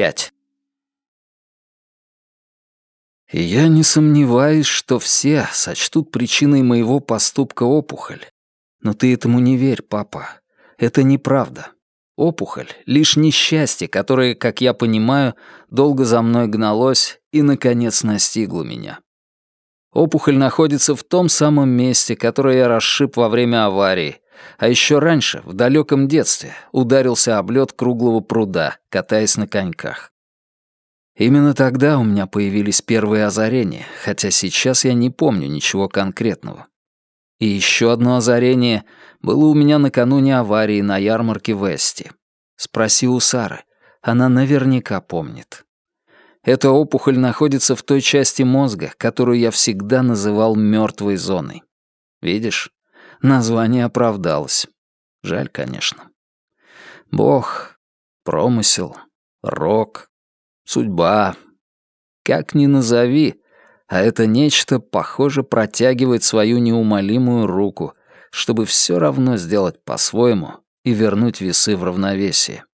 5. И я не сомневаюсь, что все сочтут причиной моего поступка опухоль. Но ты этому не верь, папа. Это неправда. Опухоль — лишь несчастье, которое, как я понимаю, долго за мной гналось и, наконец, настигло меня. Опухоль находится в том самом месте, которое я расшиб во время аварии, а еще раньше, в далеком детстве, ударился об лед круглого пруда, катаясь на коньках. Именно тогда у меня появились первые озарения, хотя сейчас я не помню ничего конкретного. И еще одно озарение было у меня накануне аварии на ярмарке в Эсти. Спроси у Сары, она наверняка помнит. Эта опухоль находится в той части мозга, которую я всегда называл мертвой зоной. Видишь, название оправдалось. Жаль, конечно. Бог, промысел, рок, судьба. Как ни назови, а это нечто, похоже, протягивает свою неумолимую руку, чтобы все равно сделать по-своему и вернуть весы в равновесие.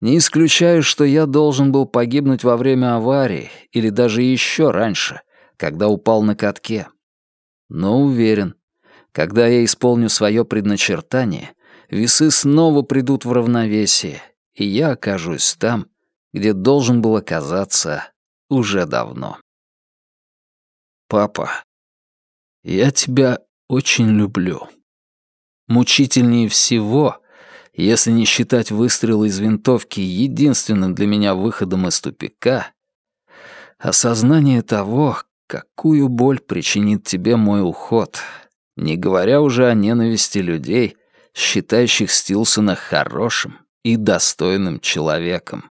Не исключаю, что я должен был погибнуть во время аварии или даже еще раньше, когда упал на катке. Но уверен, когда я исполню свое предначертание, весы снова придут в равновесие, и я окажусь там, где должен был оказаться уже давно. Папа, я тебя очень люблю. Мучительнее всего, если не считать выстрела из винтовки единственным для меня выходом из тупика, осознание того, какую боль причинит тебе мой уход, не говоря уже о ненависти людей, считающих Стилсона хорошим и достойным человеком.